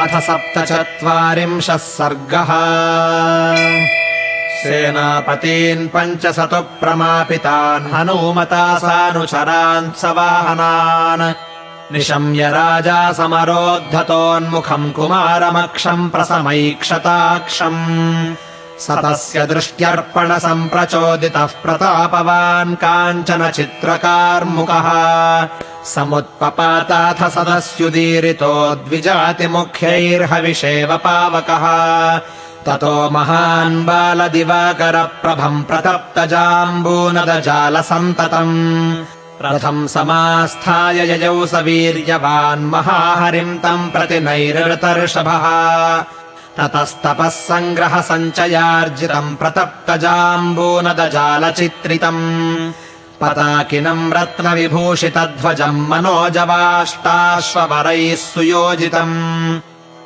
अथ सप्तचत्वारिंशः सर्गः। सेनापतीन् पञ्चसतु प्रमापितान् हनूमता सानुचरान् सवाहनान्। निशम्य राजा समरोद्धतोन्मुखम् कुमारमक्षम् प्रसमैक्षताक्षम्। स तस्य दृष्ट्यर्पणसम्प्रचोदितः प्रतापवान् काञ्चन चित्रकार्मुकः समुत्पपाताथ सदस्युदीरितो द्विजातिमुख्यैर्हविषेव पावकः। ततो महान् बालदिवाकरप्रभम् प्रतप्तजाम्बूनदजालसन्ततम्। रथम् समास्थाय ययौ स वीर्यवान् महाहरिम् तम् प्रति नैरृतर्षभः। ततस्तपः सङ्ग्रह सञ्चयार्जितम् प्रतप्तजाम्बूनदजालचित्रितम् पताकिनम् रत्नविभूषितध्वजम् मनोजवाष्टाश्ववरैः सुयोजितम्।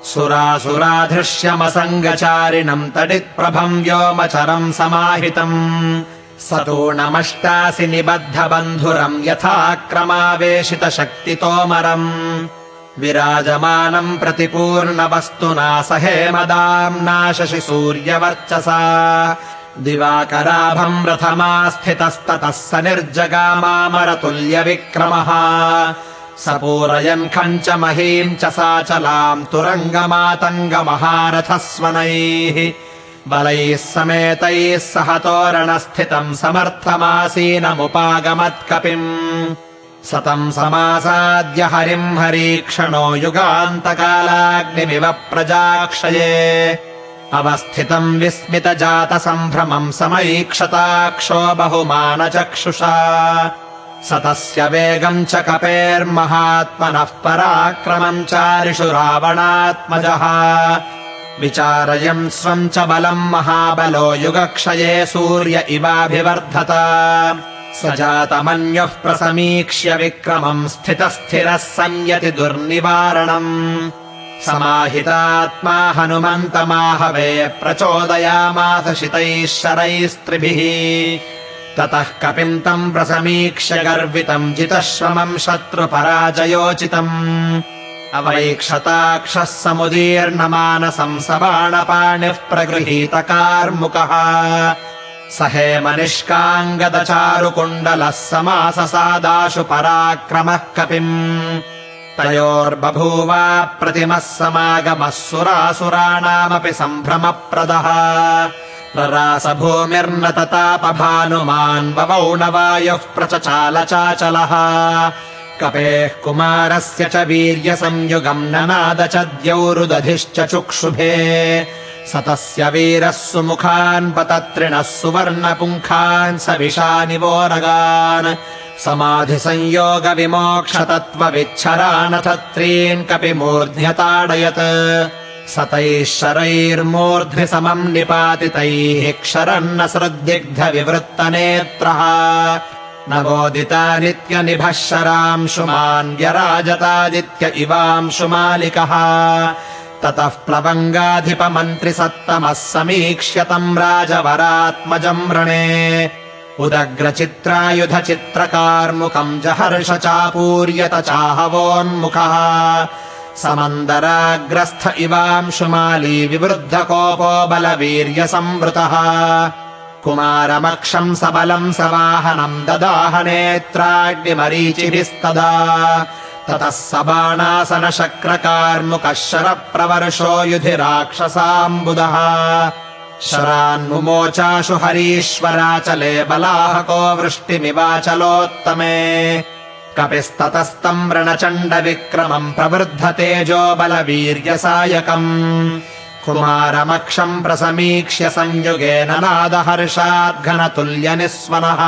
सुरासुराधृश्यमसङ्गचारिणम् तडित्प्रभम् व्योमचरम् समाहितम्। सतूणमष्टासि निबद्धबन्धुरम् यथाक्रमावेशितशक्तितोमरम्। विराजमानम् प्रतिपूर्णवस्तुना सहेमदाम्ना शशि सूर्यवर्चसा दिवाकराभम् रथमास्थितस्ततः स निर्जगामामरतुल्यविक्रमः। स पूरयन् खञ्च महीम् च साचलाम् तुरङ्गमातङ्गमहारथस्वनैः। बलैः समेतैः सह तोरणस्थितम् समर्थमासीनमुपागमत्कपिम्। सतम् समासाद्य हरिम् हरीक्षणो युगान्तकालाग्निमिव प्रजाक्षये अवस्थितम् विस्मितजातसम्भ्रमम् समैक्षताक्षो बहुमानचक्षुषा। स तस्य वेगम् च कपेर्महात्मनः पराक्रमम् चारिषु रावणात्मजः। विचारयम् स्वम् च बलम् महाबलो युगक्षये सूर्य इवाभिवर्धत। स जातमन्यः प्रसमीक्ष्य विक्रमम् स्थितस्थिरः संयति दुर्निवारणम् समाहितात्मा हनुमन्तमाहवे प्रचोदयामास शितैः शरैस्त्रिभिः ततः कपिम् तम् प्रसमीक्ष्य गर्वितम् जितश्रमम् शत्रुपराजयोचितम्। अवैक्षताक्षः समुदीर्णमानसम् सबाणपाणिः प्रगृहीतकार्मुकः। स हेमनिष्काङ्गदचारुकुण्डलः समाससादाशु पराक्रमः कपिम् तयोर्बभूवा प्रतिमः समागमः सुरासुराणामपि सम्भ्रमप्रदः। ररास भूमिर्न ततापभानुमान् ववौणवायुः प्रचचालचाचलः। कपेः कुमारस्य च वीर्यसंयुगम् ननाद च द्यौरुदधिश्च चुक्षुभे स तस्य वीरः सुमुखान् पतत्रिणः सुवर्णपुङ्खान् स समाधिसंयोगविमोक्षतत्त्वविच्छरानथ त्रीन् कपि मूर्ध्यताडयत् स तैः शरैर्मूर्ध्नि समम् निपातितैः क्षरन्न सृद्दिग्धविवृत्तनेत्रः नवोदितादित्यनिभः शरांशुमान् व्यराजतादित्य इवांशुमालिकः ततः प्लवङ्गाधिपमन्त्रिसत्तमः समीक्ष्यतम् राजवरात्मजम् रणे उदग्रचित्रायुधचित्रकार्मुकम् जहर्ष चापूर्यत चाहवोन्मुखः। समन्दराग्रस्थ इवांशुमाली विवृद्धकोपो बलवीर्यसंवृतः। कुमारमक्षम् सबलम् सवाहनम् ददाहनेत्राग्निमरीचिभिस्तदा ततः स बाणासनशक्रकार्मुकः शरप्रवर्षो युधि राक्षसाम्बुदः। शरान्मुमोचाशु हरीश्वराचले बलाहको वृष्टिमिवाचलोत्तमे। कपिस्ततस्तम् व्रणचण्डविक्रमम् प्रवृद्धतेजो बलवीर्यसायकम्। कुमारमक्षम् प्रसमीक्ष्य संयुगेन नादहर्षाद्घनतुल्यनिस्वनः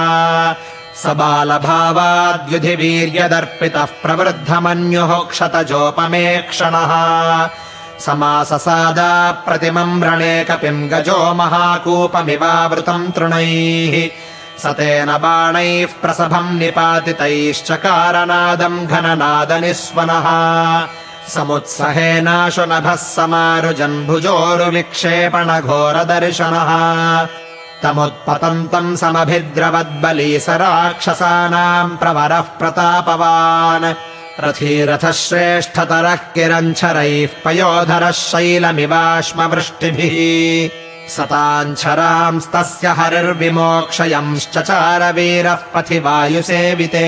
स बालभावाद्युधिवीर्यदर्पितः प्रवृद्धमन्युः क्षतजोपमेक्षणः। समाससादा प्रतिमम् रणे कपिम् गजो महाकूपमिवावृतम् तृणैः। स तेन बाणैः प्रसभम् निपातितैश्चकारनादम् घननादनिस्वनः। समुत्सहेनाशु नभः समारुजन्भुजोरुविक्षेपणघोरदर्शनः तमुत्पतन्तम् समभिद्रवद्बली स राक्षसानाम् प्रवरः प्रतापवान्। रथीरथः श्रेष्ठतरः किरञ्छरैः पयोधरः शैलमिवाश्मवृष्टिभिः। सताञ्छरांस्तस्य हरिर्विमोक्षयंश्चचार वीरः पथि वायुसेविते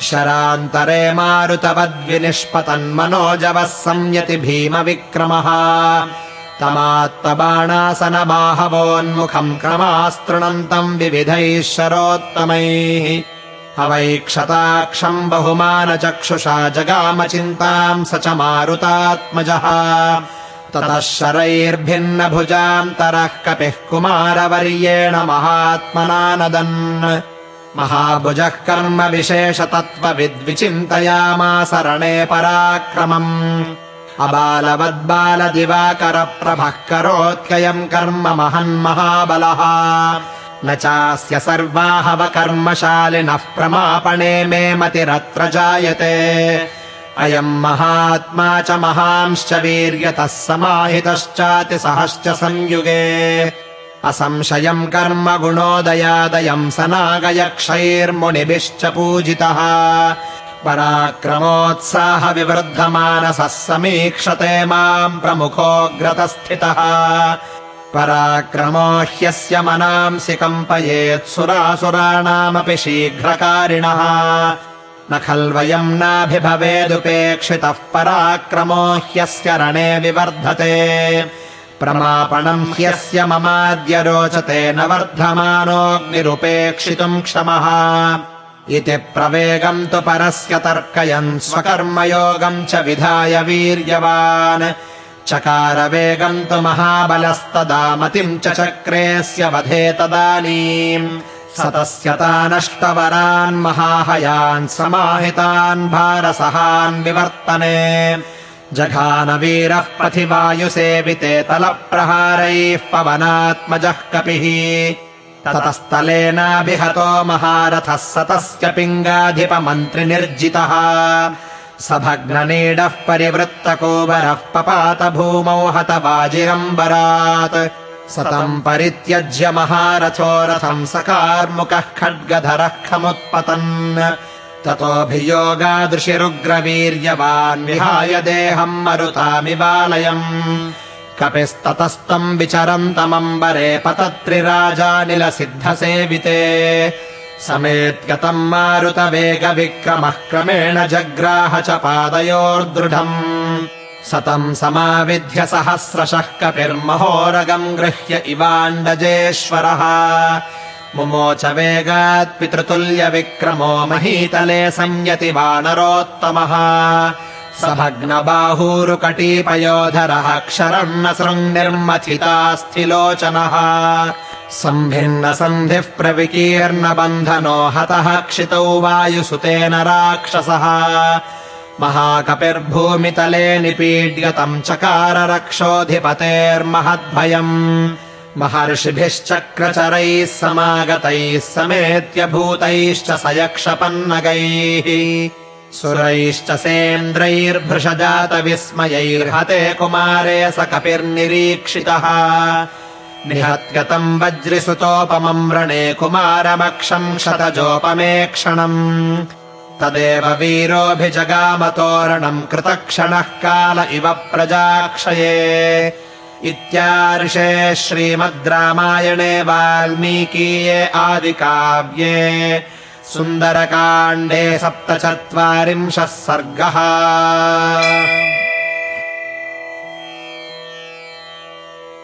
शरान्तरे मारुतवद्विनिष्पतन्मनोजवः संयति भीमविक्रमः तमात्तबाणासनबाहवोन्मुखम् क्रमास्तृणन्तम् विविधैः शरोत्तमैः अवैक्षताक्षम् बहुमानचक्षुषा जगामचिन्ताम् स च मारुतात्मजः ततः शरैर्भिन्नभुजान्तरः कपिः कुमारवर्येण महात्मना नदन् महाभुजः कर्म विशेषतत्त्वविद्विचिन्तयामास रणे पराक्रमम् अबालवद्बालदिवाकरप्रभः करोत्ययम् कर्म महन्महाबलः न चास्य सर्वाहवकर्मशालिनः प्रमापणे मे मतिरत्र जायते। अयम् महात्मा च महांश्च वीर्यतः समाहितश्चातिसहश्च संयुगे। असंशयम् कर्म गुणोदयादयम् स नागयक्षैर्मुनिभिश्च पूजितः पराक्रमोत्साहविवृद्धमानसः समीक्षते माम् प्रमुखोऽग्रतस्थितः पराक्रमो ह्यस्य मनांसि कम्पयेत्सुरासुराणामपि शीघ्रकारिणः। न खल्वयम् नाभिभवेदुपेक्षितः पराक्रमो ह्यस्य रणे विवर्धते। प्रमापणम् ह्यस्य ममाद्य रोचते न वर्धमानोऽग्निरुपेक्षितुम् क्षमः इति प्रवेगम् तु परस्य तर्कयन् स्वकर्मयोगम् च विधाय वीर्यवान्। चकारवेगम् तु महाबलस्तदा मतिम् च चक्रेऽस्य वधे तदानीम्। स तस्य तानष्टवरान् महाहयान् समाहितान् भारसहान् विवर्तने। जघानवीरः पथिवायुसेविते तलप्रहारैः पवनात्मजः कपिः ततस्तलेनाभिहतो महारथः स तस्य पिङ्गाधिपमन्त्रिनिर्जितः। स भग्ननीडः परिवृत्तकोबरः पपात भूमौ हतवाजिरम्बरात् सतम् परित्यज्य महारथो रथम् स कार्मुकः खड्गधरः खमुत्पतन्। ततोऽभियोगादृशिरुग्रवीर्यवान् विहाय देहम् मरुतामिवालयम् कपिस्ततस्तम् विचरन्तमम्बरे पतत्रिराजानिलसिद्धसेविते समेत्यतम् मारुतवेगविक्रमः क्रमेण जग्राह च पादयोर्दृढम्। सतम् समाविध्य सहस्रशः कपिर्महोरगम् गृह्य इवाण्डजेश्वरः। मुमोच वेगात् पितृतुल्यविक्रमो महीतले संयति वानरोत्तमः स भग्नबाहूरुकटीपयोधरः क्षरम् न सृङ्निर्मथितास्थिलोचनः सम्भिन्नसन्धिः प्रविकीर्णबन्धनो हतः क्षितौ वायुसुतेन राक्षसः। महाकपिर्भूमितले निपीड्यतम् चकार रक्षोऽधिपतेर्महद्भयम् महर्षिभिश्चक्रचरैः समागतैः समेत्य भूतैश्च स सुरैश्च सेन्द्रैर्भृशजातविस्मयैर्हते कुमारे स कपिर्निरीक्षितः निहत्यतम् वज्रिसुतोपमम् रणे कुमारमक्षम् शतजोपमेक्षणम्। तदेव वीरोऽभिजगामतोरणम् कृतक्षणः काल इव प्रजाक्षये। इत्यार्षे श्रीमद् रामायणे वाल्मीकीये आदिकाव्ये सुन्दरकाण्डे सप्तचत्वारिंशः सर्गः